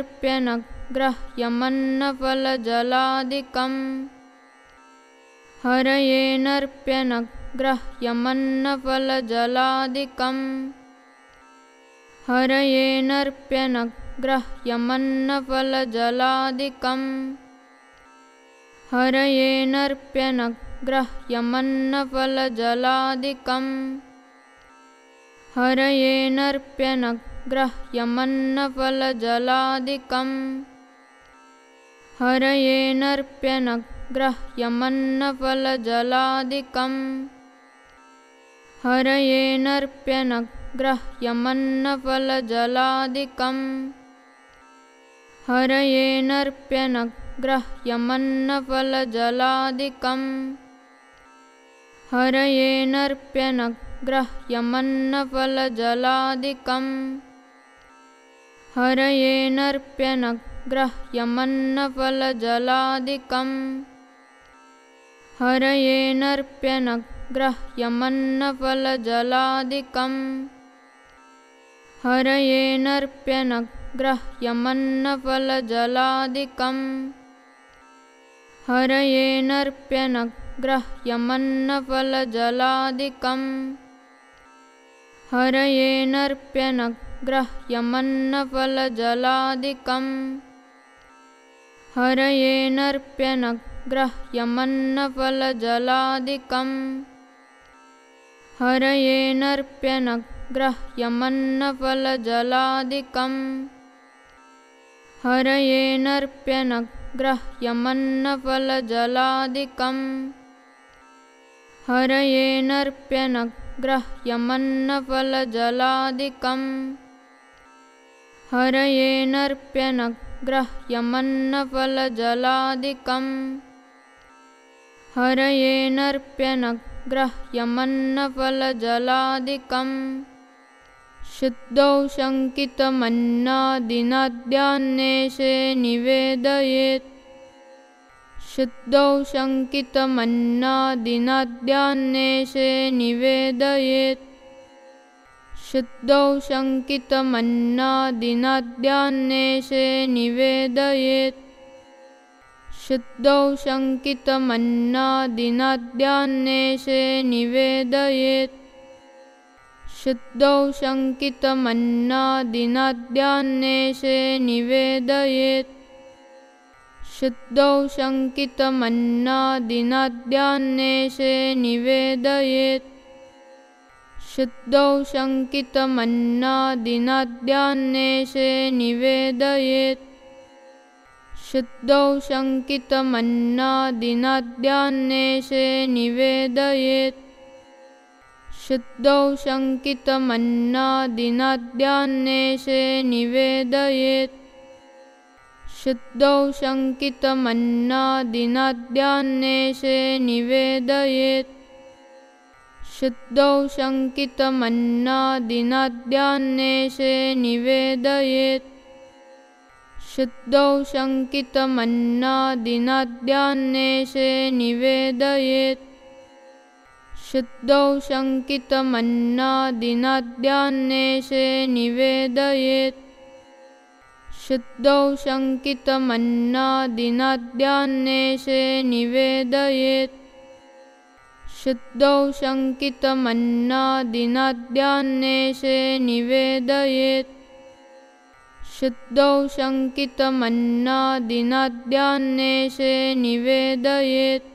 र्प्यनक् ग्रह यमन्नफलजलादिकं हरेनर्प्यनक् र्प्यन ग्रह यमन्नफलजलादिकम् हरयेनर्प्यनग्रह्यमन्नफलजलादिकम् हरयेनर्प्यनग्रह्यमन्नफलजलादिकम् हरयेनर्प्यनग्रह्यमन्नफलजलादिकम् हरयेनर्प्यनग्रह्यमन्नफलजलादिकम् हरयेनर्प्यनग्रह्यमन्नफलजलादिकम् र्प्यनग्रह यमन्नफलजलादिकम् हरयेनर्प्यनग्रह्यमन्नफलजलादिकम् हरयेनर्प्यनग्रह्यमन्नफलजलादिकम् हरयेनर्प्यनग्रह्यमन्नफलजलादिकम् हरयेनर्प्यनग्रह्यमन्नफलजलादिकम् शुद्धौ शङ्कितमन्नादिनाद्यान्नेषे निवेदयेत्। शुद्धौ शङ्कितमन्नादिनाद्यान्नेषे निवेदयेत् शुद्धौ शङ्कितमन्नादिनाद्यान्नेषे निवेदयेत्। शुद्धौ शङ्कितमन्नादिनाद्यान्नेषे निवेदयेत्। शुद्धौ शङ्कितमन्नादिनाद्यान्नेषे निवेदयेत्। शुद्धौ शङ्कितमन्नादिनाद्यान्नेषे निवेदयेत् शुद्धौ शङ्कितमन्नादिनाद्यान्नेषे निवेदयेत्। शुद्धौ शङ्कितमन्नादिनाद्यान्नेषे निवेदयेत्। शुद्धौ शङ्कितमन्नादिनाद्यान्नेषे निवेदयेत्। शुद्धौ शङ्कितमन्नादिनाद्यान्नेषे निवेदयेत् शुद्धौ शङ्कितमन्नादिनाद्यान्नेषे निवेदयेत्। शुद्धौ शङ्कितमन्नादिनाद्यान्नेषे निवेदयेत्। शुद्धौ शङ्कितमन्नादिनाद्यान्नेषे निवेदयेत्। शुद्धौ शङ्कितमन्नादिनाद्यान्नेषे निवेदयेत् शुद्धौ शङ्कितमन्नादिनाद्यान्नेषे निवेदयेत्। शुद्धौ शङ्कितमन्नादिनाद्यान्नेषे निवेदयेत्।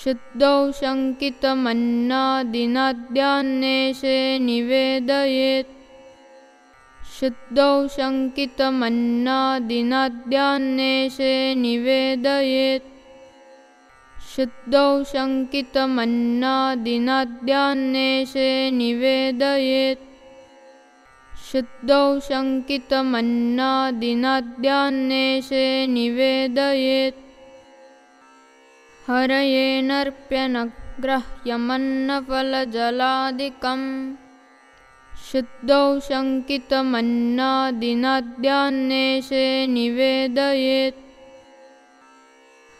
शुद्धौ शङ्कितमन्नादिनाद्यान्नेषे निवेदयेत्। शुद्धौ शङ्कितमन्नादिनाद्यान्नेषे निवेदयेत् शुद्धौ निवेदयेत्। शुद्धौ शङ्कितमन्नादिनाद्यान्नेषे निवेदयेत्। हरयेनर्प्यनग्रह्यमन्नफलजलादिकम् शुद्धौ शङ्कितमन्नादिनाद्यान्नेषे निवेदयेत्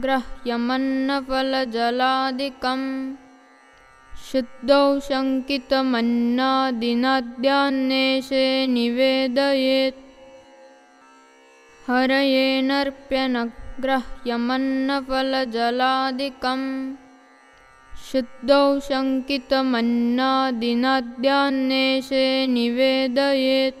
हरयेनर्प्यनग्रह्यमन्नफलजलादिकम् शुद्धौ शङ्कितमन्नादिनाद्यान्नेशे निवेदयेत्। हरयेनर्प्यनग्रह्यमन्नफलजलादिकम् शुद्धौ शङ्कितमन्नादिनाद्यान्नेशे निवेदयेत्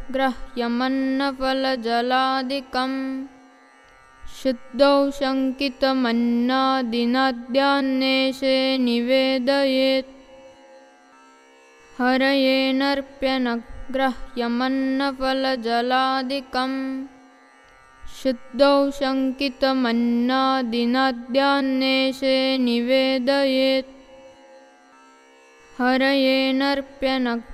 हरयेनर्प्यनग्रह्यमन्नफलजलादिकम् शुद्धौ शङ्कितमन्नादिनाद्यान्नेशे निवेदयेत्। हरयेनर्प्यनग्रह्यमन्नफलजलादिकम् शुद्धौ शङ्कितमन्नादिनाद्यान्नेशे निवेदयेत्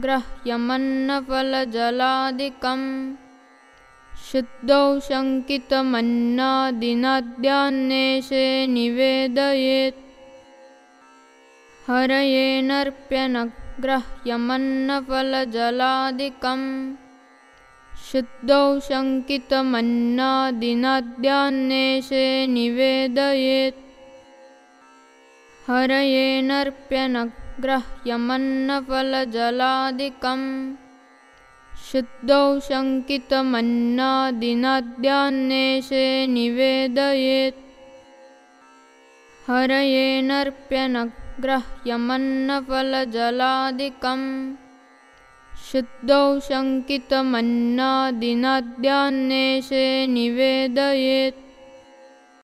हरयेनर्प्यनग्रह्यमन्नफलजलादिकम् शुद्धौ शङ्कितमन्नादिनाद्यान्नेशे निवेदयेत्। हरयेनर्प्यनग्रह्यमन्नफलजलादिकम् शुद्धौ शङ्कितमन्नादिनाद्यान्नेशे निवेदयेत् हरयेनर्प्यनग्रह्यमन्नफलजलादिकम् शुद्धौ शङ्कितमन्नादिनाद्यान्नेशे निवेदयेत्। हरयेनर्प्यनग्रह्यमन्नफलजलादिकम् शुद्धौ शङ्कितमन्नादिनाद्यान्नेशे निवेदयेत्